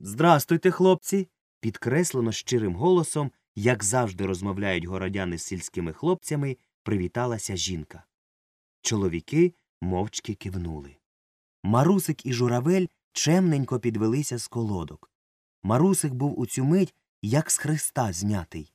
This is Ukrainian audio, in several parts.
Здрастуйте, хлопці. Підкреслено щирим голосом, як завжди розмовляють городяни з сільськими хлопцями, привіталася жінка. Чоловіки мовчки кивнули. Марусик і журавель чемненько підвелися з колодок. Марусик був у цю мить, як з хреста знятий.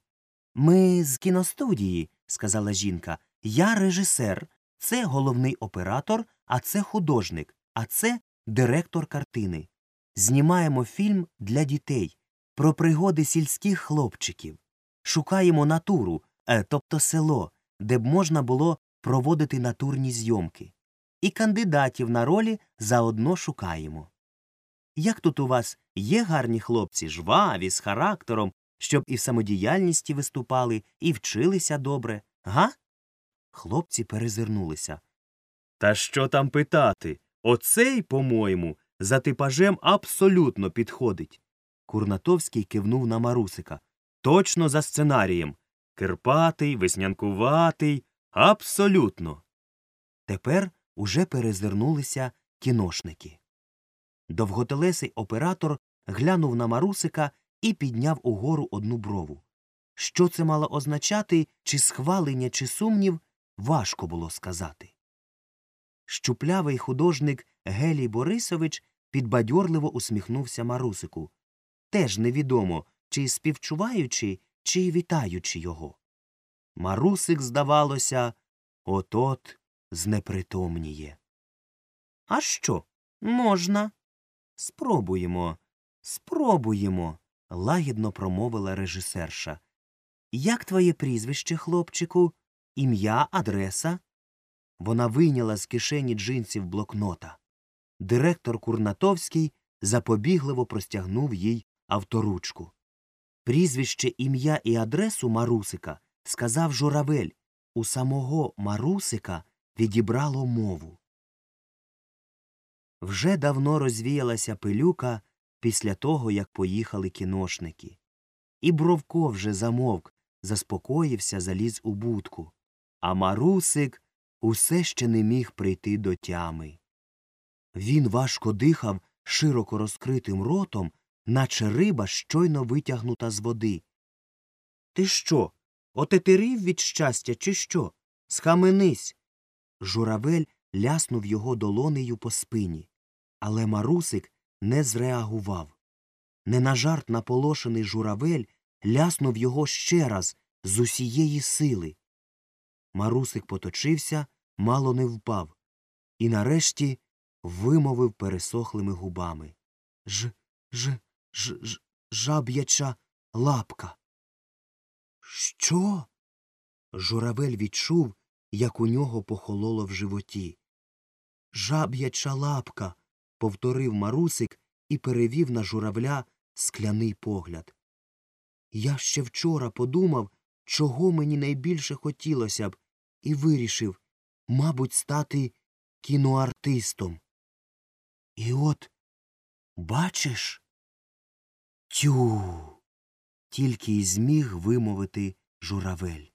Ми з кіностудії, сказала жінка. Я режисер, це головний оператор, а це художник, а це директор картини. Знімаємо фільм для дітей про пригоди сільських хлопчиків. Шукаємо натуру, е, тобто село, де б можна було проводити натурні зйомки. І кандидатів на ролі заодно шукаємо. Як тут у вас є гарні хлопці, жваві, з характером, щоб і в самодіяльності виступали, і вчилися добре, га? Хлопці перезирнулися. Та що там питати? Оцей, по-моєму, за типажем абсолютно підходить. Курнатовський кивнув на Марусика. Точно за сценарієм. Кирпатий, веснянкуватий, абсолютно. Тепер уже перезирнулися кіношники. Довготелесий оператор глянув на Марусика і підняв угору одну брову. Що це мало означати, чи схвалення, чи сумнів, важко було сказати. Щуплявий художник Гелій Борисович підбадьорливо усміхнувся Марусику, теж невідомо, чи співчуваючи, чи вітаючи його. Марусик, здавалося, от от знепритомніє. А що? Можна. Спробуємо, спробуємо, лагідно промовила режисерша. Як твоє прізвище, хлопчику? Ім'я, адреса? Вона вийняла з кишені джинсів блокнота. Директор Курнатовський запобігливо простягнув їй авторучку. Прізвище, ім'я і адресу Марусика сказав журавель. У самого Марусика відібрало мову. Вже давно розвіялася пилюка після того, як поїхали кіношники. І Бровко вже замовк, заспокоївся, заліз у будку. А Марусик усе ще не міг прийти до тями. Він важко дихав широко розкритим ротом, наче риба щойно витягнута з води. Ти що? Отетерів від щастя, чи що? Схаменись. Журавель ляснув його долонею по спині. Але Марусик не зреагував. Не на жарт наполошений журавель ляснув його ще раз з усієї сили. Марусик поточився, мало не впав, і нарешті вимовив пересохлими губами Ж, ж, ж, ж жаб'яча лапка. Що? Журавель відчув, як у нього похололо в животі. Жаб'яча лапка. повторив Марусик і перевів на журавля скляний погляд. Я ще вчора подумав, чого мені найбільше хотілося б, і вирішив, мабуть, стати кіноартистом. І от, бачиш? Тю. Тільки й зміг вимовити журавель.